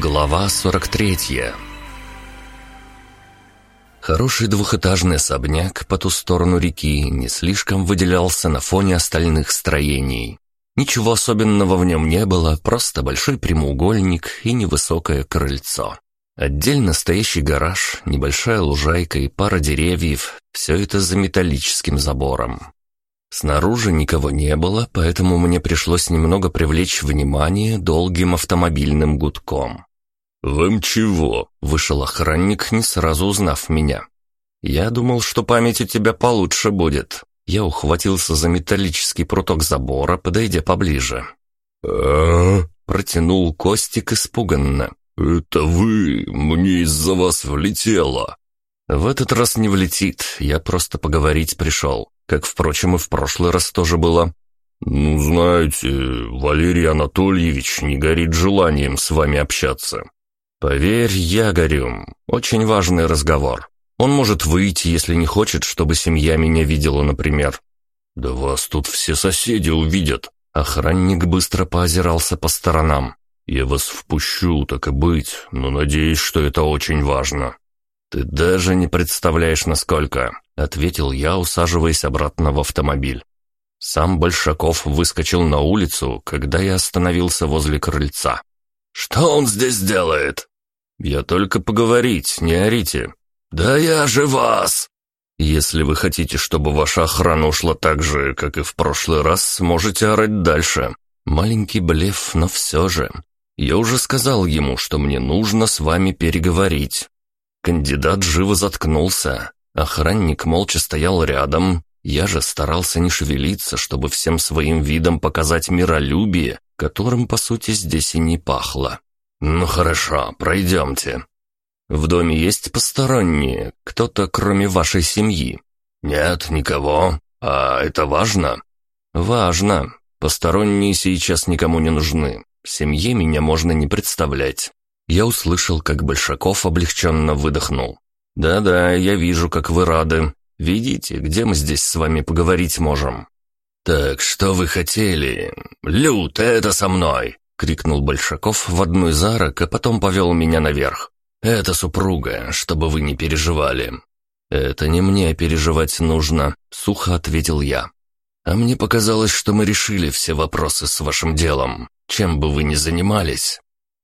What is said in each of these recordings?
Глава 43 Хороший двухэтажный особняк по ту сторону реки не слишком выделялся на фоне остальных строений. Ничего особенного в нем не было, просто большой прямоугольник и невысокое крыльцо. Отдельно стоящий гараж, небольшая лужайка и пара деревьев – все это за металлическим забором. Снаружи никого не было, поэтому мне пришлось немного привлечь внимание долгим автомобильным гудком. «Вам чего?» — вышел охранник, не сразу узнав меня. «Я думал, что память у тебя получше будет». Я ухватился за металлический пруток забора, подойдя поближе. а Протянул Костик испуганно. «Это вы! Мне из-за вас влетело!» «В этот раз не влетит, я просто поговорить пришел. Как, впрочем, и в прошлый раз тоже было. «Ну, знаете, Валерий Анатольевич не горит желанием с вами общаться». «Поверь, я горю. Очень важный разговор. Он может выйти, если не хочет, чтобы семья меня видела, например». «Да вас тут все соседи увидят». Охранник быстро поозирался по сторонам. «Я вас впущу, так и быть, но надеюсь, что это очень важно». «Ты даже не представляешь, насколько», — ответил я, усаживаясь обратно в автомобиль. Сам Большаков выскочил на улицу, когда я остановился возле крыльца. «Что он здесь делает?» «Я только поговорить, не орите». «Да я же вас!» «Если вы хотите, чтобы ваша охрана ушла так же, как и в прошлый раз, можете орать дальше. Маленький блеф, но все же. Я уже сказал ему, что мне нужно с вами переговорить. Кандидат живо заткнулся. Охранник молча стоял рядом. Я же старался не шевелиться, чтобы всем своим видом показать миролюбие, которым, по сути, здесь и не пахло. «Ну хорошо, пройдемте». «В доме есть посторонние, кто-то, кроме вашей семьи?» «Нет, никого. А это важно?» «Важно. Посторонние сейчас никому не нужны. Семье меня можно не представлять. Я услышал, как Большаков облегченно выдохнул. «Да-да, я вижу, как вы рады. Видите, где мы здесь с вами поговорить можем?» «Так что вы хотели? Люд, это со мной!» — крикнул Большаков в одну из арок, а потом повел меня наверх. «Это супруга, чтобы вы не переживали». «Это не мне переживать нужно», — сухо ответил я. «А мне показалось, что мы решили все вопросы с вашим делом, чем бы вы ни занимались».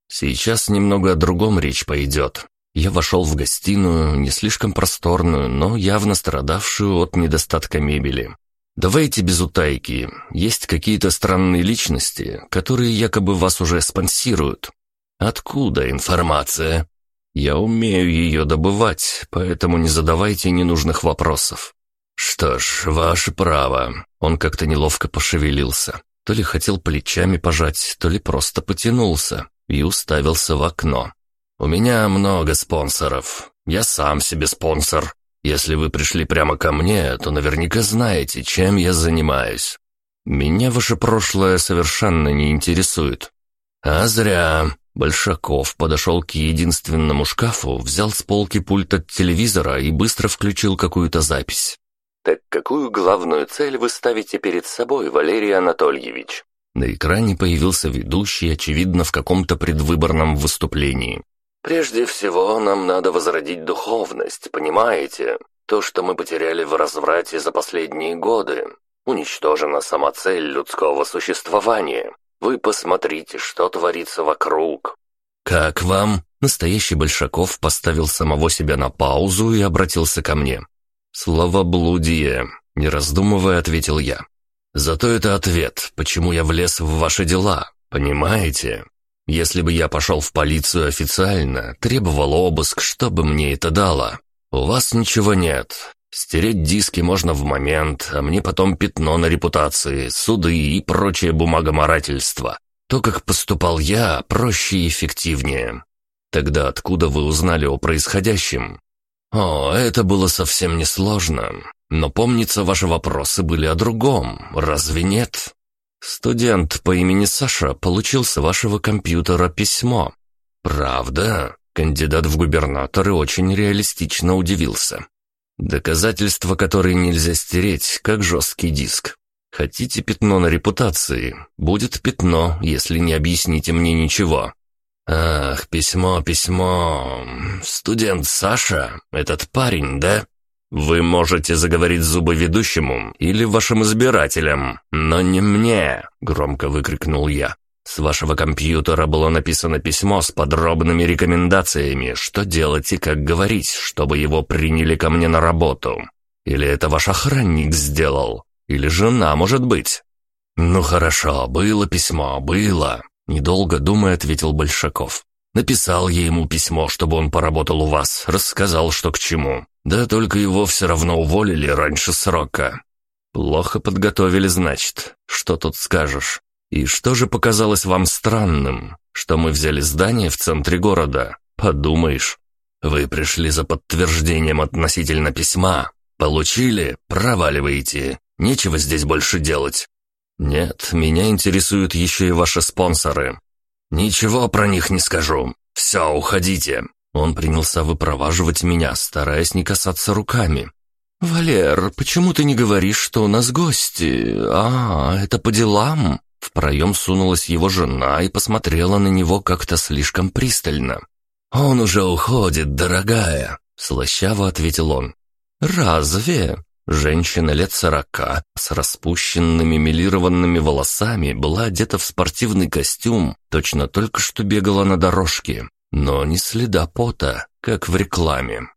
Сейчас немного о другом речь пойдет. Я вошел в гостиную, не слишком просторную, но явно страдавшую от недостатка мебели. Давайте без утайки. Есть какие-то странные личности, которые якобы вас уже спонсируют. Откуда информация? Я умею ее добывать, поэтому не задавайте ненужных вопросов. Что ж, ваше право. Он как-то неловко пошевелился. То ли хотел плечами пожать, то ли просто потянулся и уставился в окно. «У меня много спонсоров. Я сам себе спонсор. Если вы пришли прямо ко мне, то наверняка знаете, чем я занимаюсь. Меня ваше прошлое совершенно не интересует». «А зря». Большаков подошел к единственному шкафу, взял с полки пульт от телевизора и быстро включил какую-то запись. «Так какую главную цель вы ставите перед собой, Валерий Анатольевич?» На экране появился ведущий, очевидно, в каком-то предвыборном выступлении. «Прежде всего, нам надо возродить духовность, понимаете? То, что мы потеряли в разврате за последние годы. Уничтожена сама цель людского существования. Вы посмотрите, что творится вокруг». «Как вам?» Настоящий Большаков поставил самого себя на паузу и обратился ко мне. «Словоблудие», — не раздумывая, ответил я. Зато это ответ, почему я влез в ваши дела, понимаете? Если бы я пошел в полицию официально, требовал обыск, что бы мне это дало? У вас ничего нет. Стереть диски можно в момент, а мне потом пятно на репутации, суды и прочее бумагоморательство. То, как поступал я, проще и эффективнее. Тогда откуда вы узнали о происходящем? О, это было совсем несложно. Но помнится, ваши вопросы были о другом, разве нет? Студент по имени Саша получил с вашего компьютера письмо. Правда? Кандидат в губернаторы очень реалистично удивился. Доказательства, которые нельзя стереть, как жесткий диск. Хотите пятно на репутации? Будет пятно, если не объясните мне ничего. «Ах, письмо, письмо. Студент Саша? Этот парень, да?» «Вы можете заговорить зубы ведущему или вашим избирателям, но не мне!» — громко выкрикнул я. «С вашего компьютера было написано письмо с подробными рекомендациями, что делать и как говорить, чтобы его приняли ко мне на работу. Или это ваш охранник сделал? Или жена, может быть?» «Ну хорошо, было письмо, было», — недолго думая ответил Большаков. «Написал я ему письмо, чтобы он поработал у вас, рассказал, что к чему. Да только его все равно уволили раньше срока. Плохо подготовили, значит. Что тут скажешь? И что же показалось вам странным? Что мы взяли здание в центре города? Подумаешь. Вы пришли за подтверждением относительно письма. Получили? Проваливаете. Нечего здесь больше делать. Нет, меня интересуют еще и ваши спонсоры. Ничего про них не скажу. Все, уходите. Он принялся выпроваживать меня, стараясь не касаться руками. «Валер, почему ты не говоришь, что у нас гости? А, это по делам?» В проем сунулась его жена и посмотрела на него как-то слишком пристально. «Он уже уходит, дорогая», — слащаво ответил он. «Разве?» Женщина лет сорока, с распущенными милированными волосами, была одета в спортивный костюм, точно только что бегала на дорожке но ни следа пота, как в рекламе.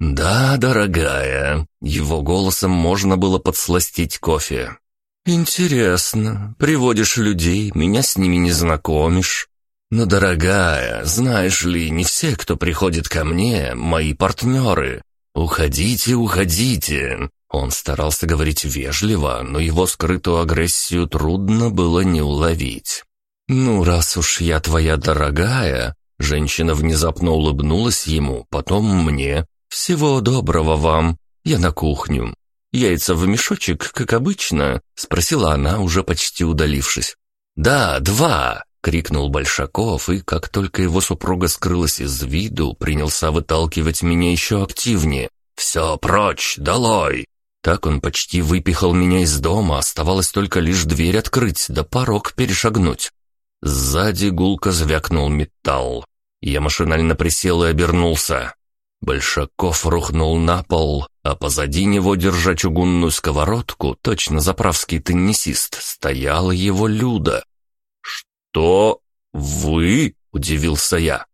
«Да, дорогая», — его голосом можно было подсластить кофе. «Интересно, приводишь людей, меня с ними не знакомишь. Но, дорогая, знаешь ли, не все, кто приходит ко мне, мои партнеры. Уходите, уходите». Он старался говорить вежливо, но его скрытую агрессию трудно было не уловить. «Ну, раз уж я твоя дорогая, Женщина внезапно улыбнулась ему, потом мне. «Всего доброго вам. Я на кухню. Яйца в мешочек, как обычно?» — спросила она, уже почти удалившись. «Да, два!» — крикнул Большаков, и как только его супруга скрылась из виду, принялся выталкивать меня еще активнее. «Все прочь, долой!» Так он почти выпихал меня из дома, оставалось только лишь дверь открыть, да порог перешагнуть. Сзади гулко звякнул металл. Я машинально присел и обернулся. Большаков рухнул на пол, а позади него, держа чугунную сковородку, точно заправский теннисист, стояла его Люда. «Что? Вы?» — удивился я.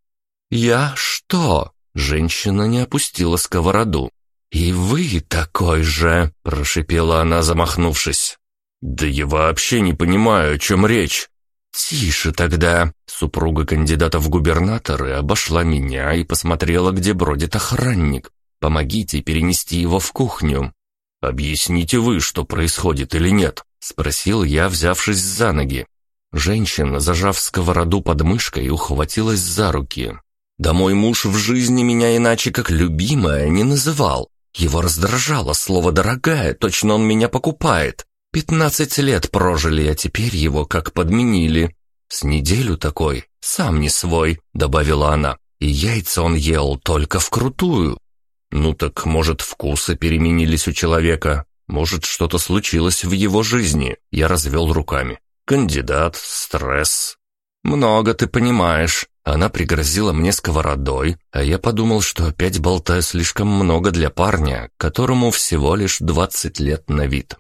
«Я что?» — женщина не опустила сковороду. «И вы такой же!» — прошипела она, замахнувшись. «Да я вообще не понимаю, о чем речь. «Тише тогда!» Супруга кандидата в губернаторы обошла меня и посмотрела, где бродит охранник. «Помогите перенести его в кухню». «Объясните вы, что происходит или нет?» Спросил я, взявшись за ноги. Женщина, зажав сковороду под мышкой, ухватилась за руки. «Да мой муж в жизни меня иначе как любимая не называл. Его раздражало слово «дорогая», точно он меня покупает. Пятнадцать лет прожили, а теперь его как подменили. С неделю такой, сам не свой, добавила она. И яйца он ел только вкрутую. Ну так, может, вкусы переменились у человека. Может, что-то случилось в его жизни. Я развел руками. Кандидат, стресс. Много ты понимаешь. Она пригрозила мне сковородой, а я подумал, что опять болтаю слишком много для парня, которому всего лишь двадцать лет на вид.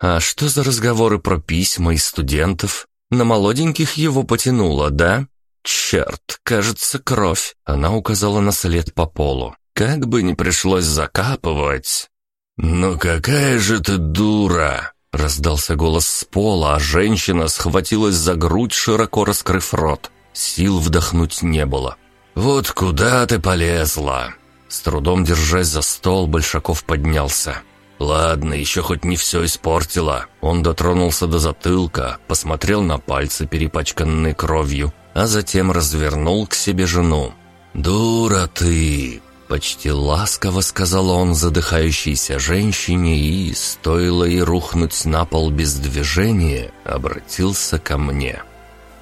«А что за разговоры про письма и студентов? На молоденьких его потянуло, да?» «Черт, кажется, кровь!» Она указала на след по полу. «Как бы не пришлось закапывать!» «Ну какая же ты дура!» Раздался голос с пола, а женщина схватилась за грудь, широко раскрыв рот. Сил вдохнуть не было. «Вот куда ты полезла?» С трудом держась за стол, Большаков поднялся. Ладно, еще хоть не все испортила. Он дотронулся до затылка, посмотрел на пальцы, перепачканные кровью, а затем развернул к себе жену. «Дура ты!» Почти ласково сказал он задыхающейся женщине и, стоило ей рухнуть на пол без движения, обратился ко мне.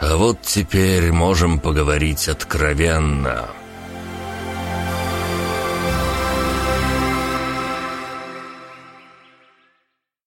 «А вот теперь можем поговорить откровенно».